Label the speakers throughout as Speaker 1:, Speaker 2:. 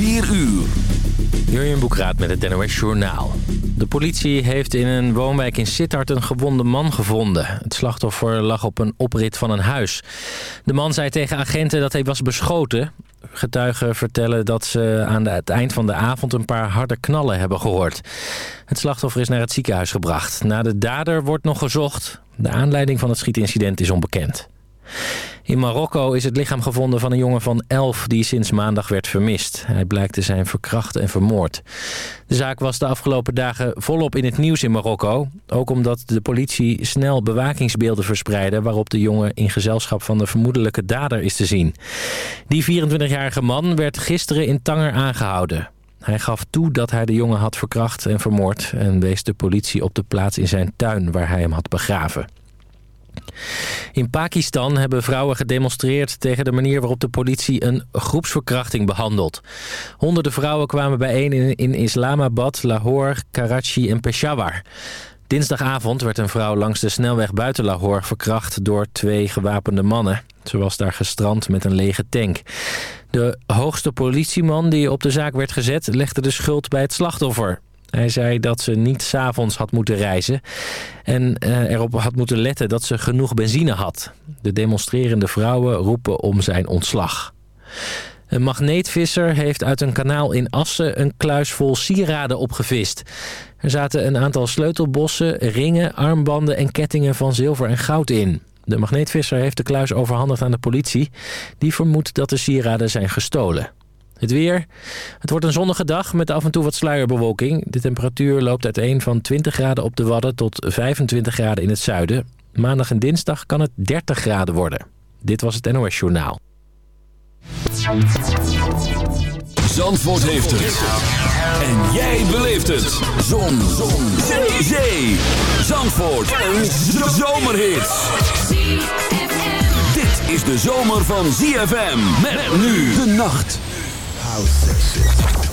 Speaker 1: 4 uur.
Speaker 2: Jurjen Boekraat met het NOS Journaal. De politie heeft in een woonwijk in Sittard een gewonde man gevonden. Het slachtoffer lag op een oprit van een huis. De man zei tegen agenten dat hij was beschoten. Getuigen vertellen dat ze aan het eind van de avond een paar harde knallen hebben gehoord. Het slachtoffer is naar het ziekenhuis gebracht. Na de dader wordt nog gezocht. De aanleiding van het schietincident is onbekend. In Marokko is het lichaam gevonden van een jongen van 11 die sinds maandag werd vermist. Hij blijkt te zijn verkracht en vermoord. De zaak was de afgelopen dagen volop in het nieuws in Marokko. Ook omdat de politie snel bewakingsbeelden verspreidde... waarop de jongen in gezelschap van de vermoedelijke dader is te zien. Die 24-jarige man werd gisteren in Tanger aangehouden. Hij gaf toe dat hij de jongen had verkracht en vermoord... en wees de politie op de plaats in zijn tuin waar hij hem had begraven. In Pakistan hebben vrouwen gedemonstreerd tegen de manier waarop de politie een groepsverkrachting behandelt. Honderden vrouwen kwamen bijeen in, Islamabad, Lahore, Karachi en Peshawar. Dinsdagavond werd een vrouw langs de snelweg buiten Lahore verkracht door twee gewapende mannen. Ze was daar gestrand met een lege tank. De hoogste politieman die op de zaak werd gezet legde de schuld bij het slachtoffer. Hij zei dat ze niet s'avonds had moeten reizen en uh, erop had moeten letten dat ze genoeg benzine had. De demonstrerende vrouwen roepen om zijn ontslag. Een magneetvisser heeft uit een kanaal in Assen een kluis vol sieraden opgevist. Er zaten een aantal sleutelbossen, ringen, armbanden en kettingen van zilver en goud in. De magneetvisser heeft de kluis overhandigd aan de politie. Die vermoedt dat de sieraden zijn gestolen. Het weer. Het wordt een zonnige dag met af en toe wat sluierbewolking. De temperatuur loopt uiteen van 20 graden op de Wadden tot 25 graden in het zuiden. Maandag en dinsdag kan het 30 graden worden. Dit was het NOS Journaal.
Speaker 1: Zandvoort heeft het. En jij beleeft het. Zon. Zon. Zee. Zee. Zandvoort. Een zomerhit. Dit is de zomer van ZFM. Met nu de nacht. house
Speaker 3: section.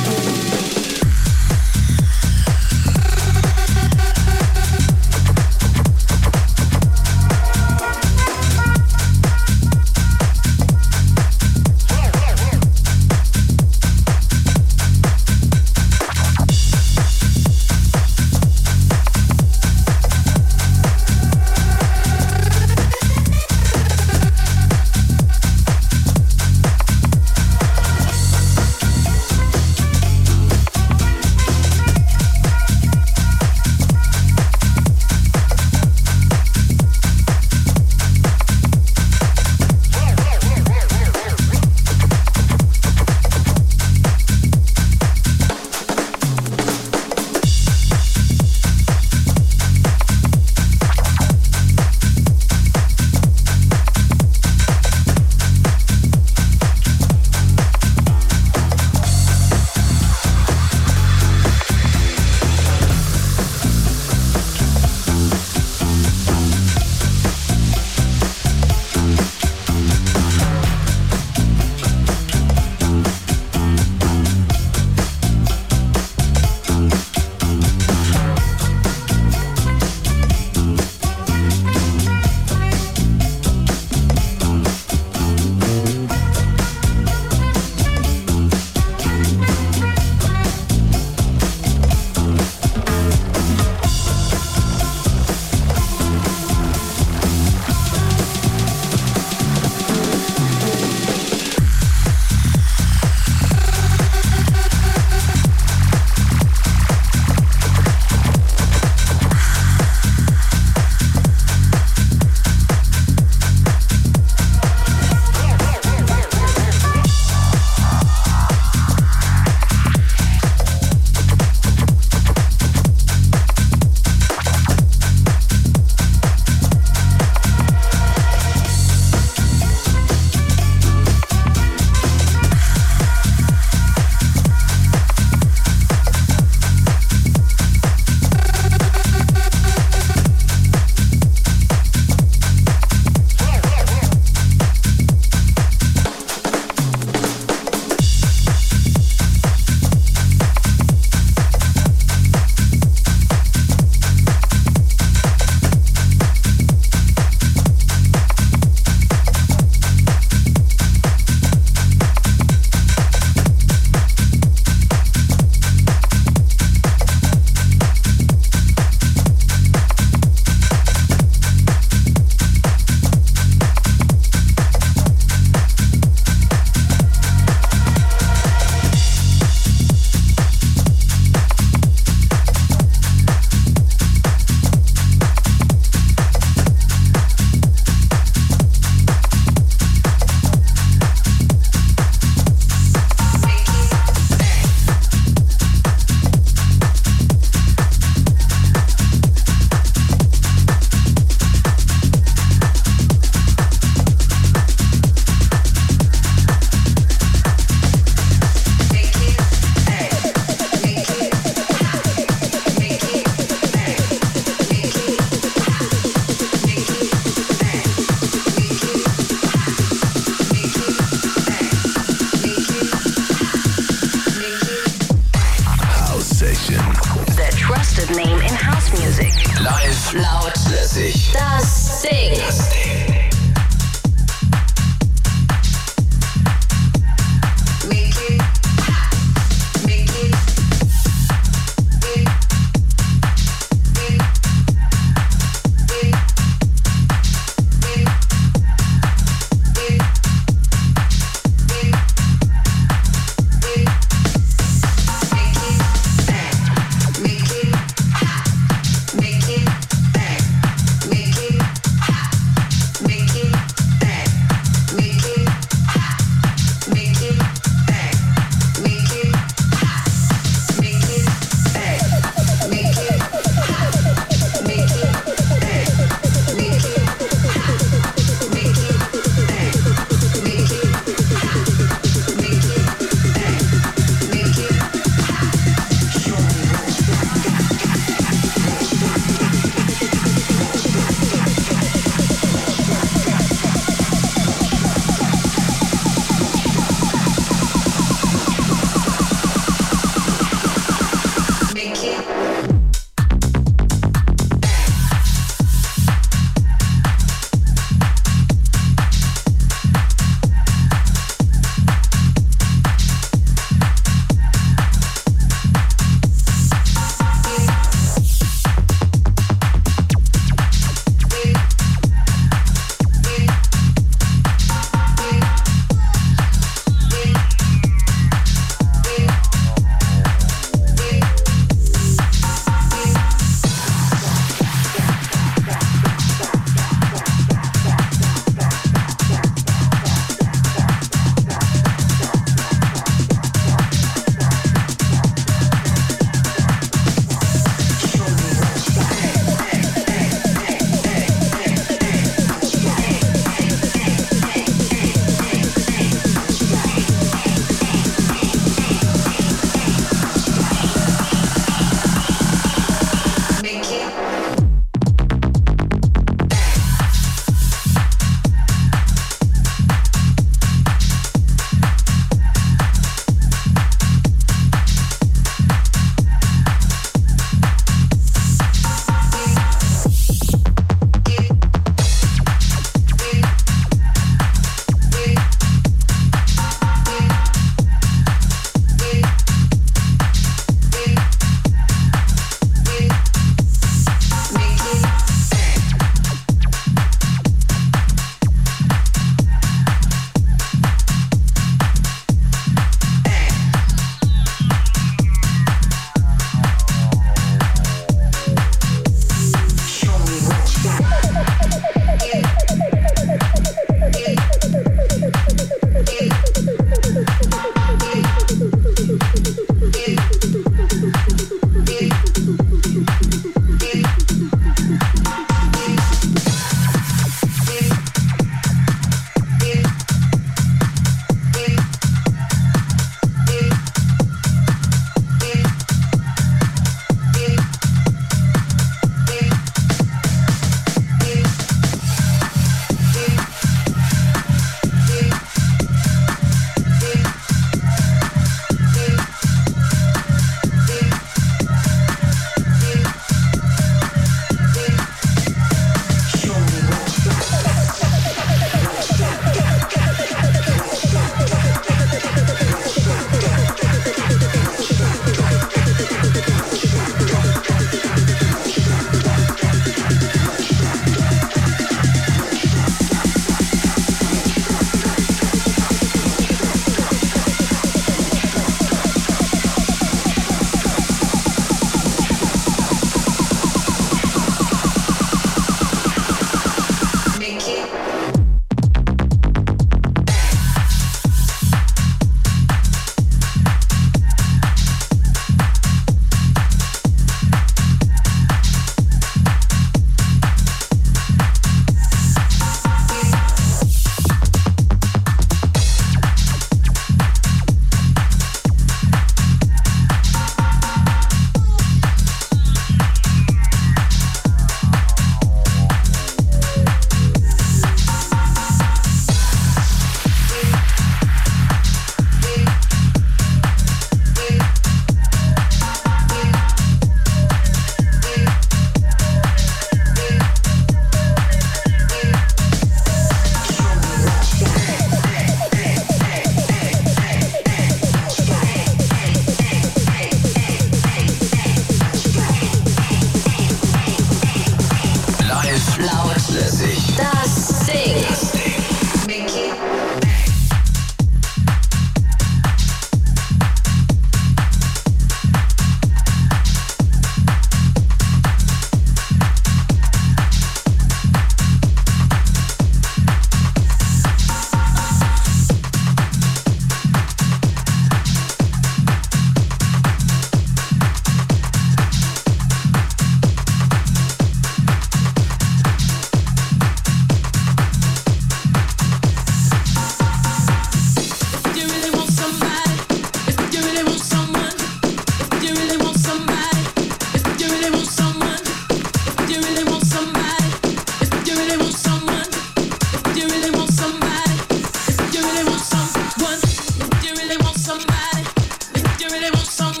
Speaker 3: really want some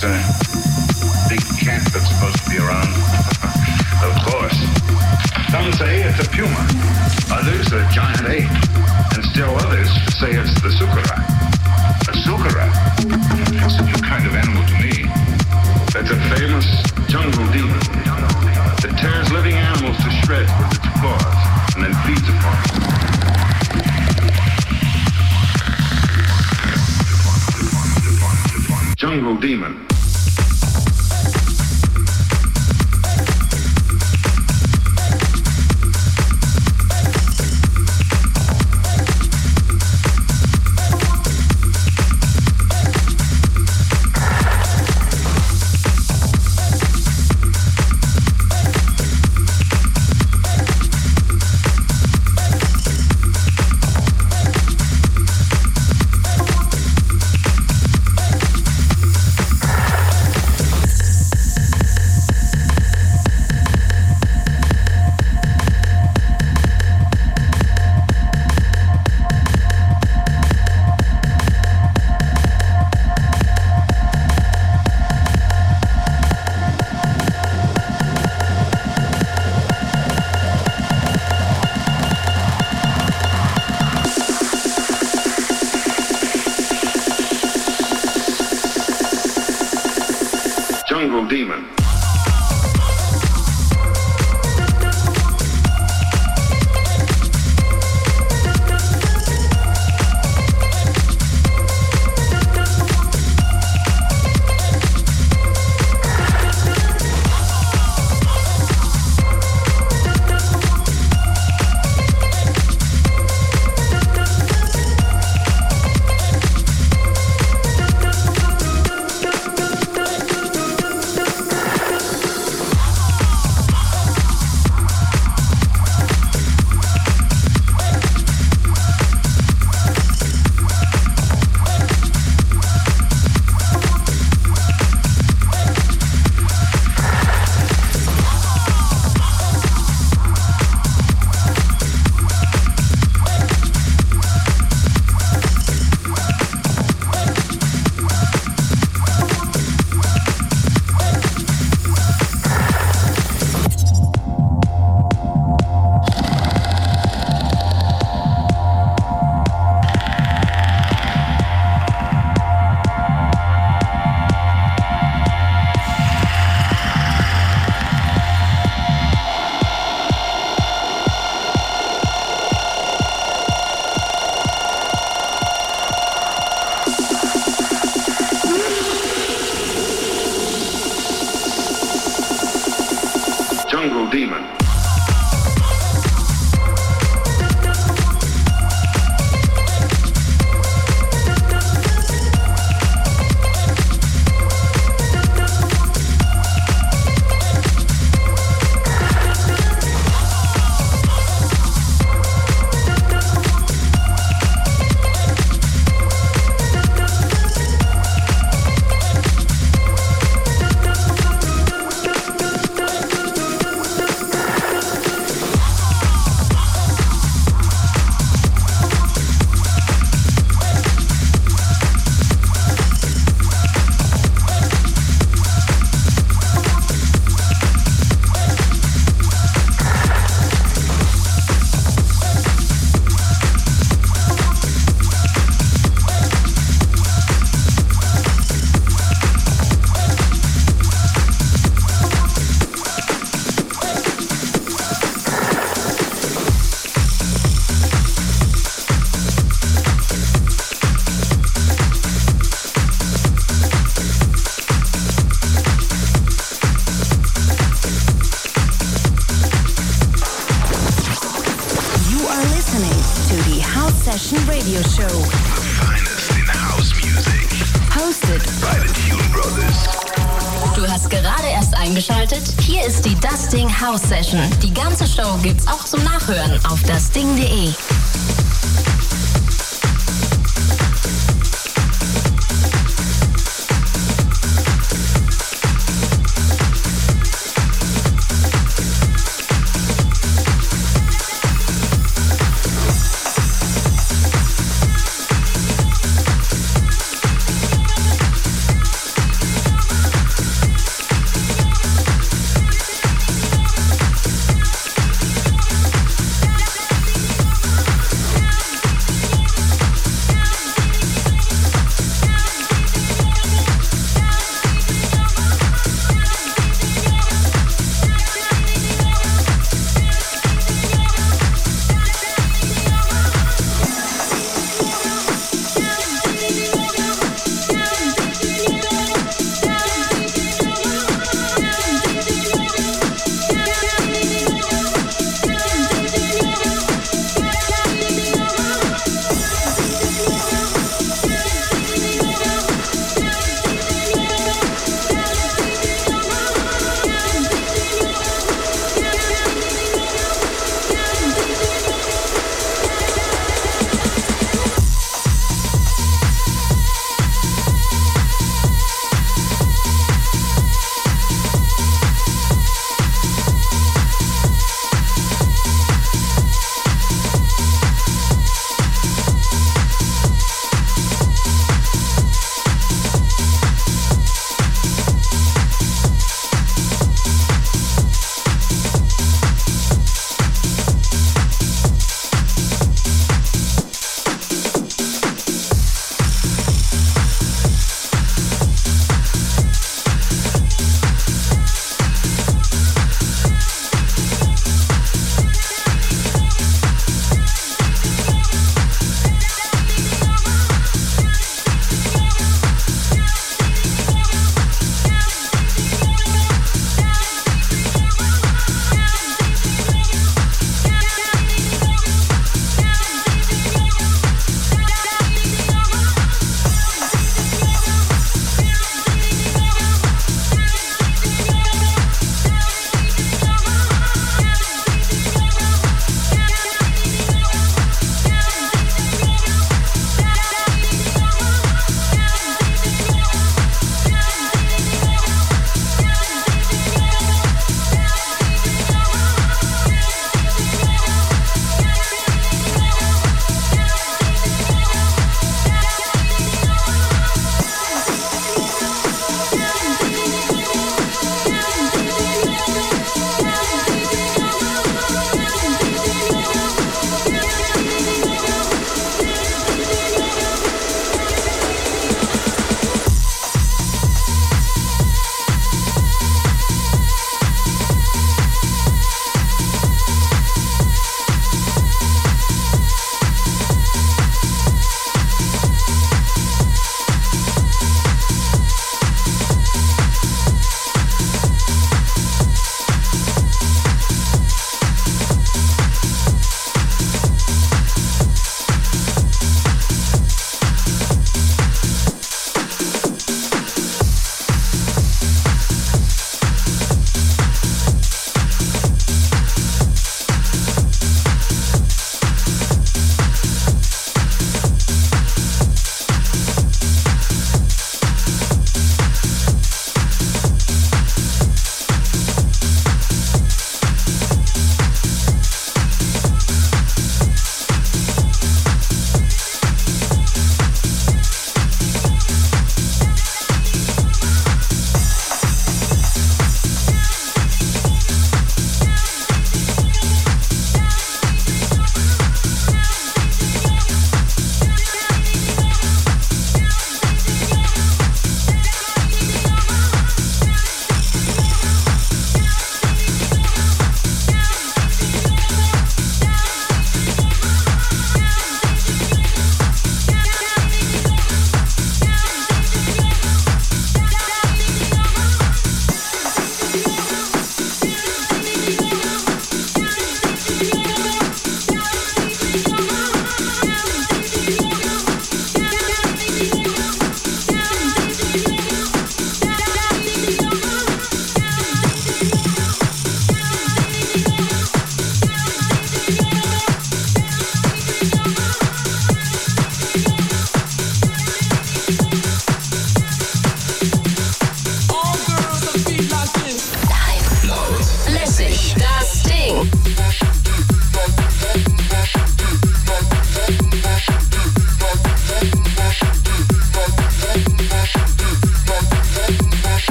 Speaker 4: big cat that's supposed to be around. of course. Some say it's a puma, others a giant ape, and still others say it's the sukara.
Speaker 5: A
Speaker 1: sukara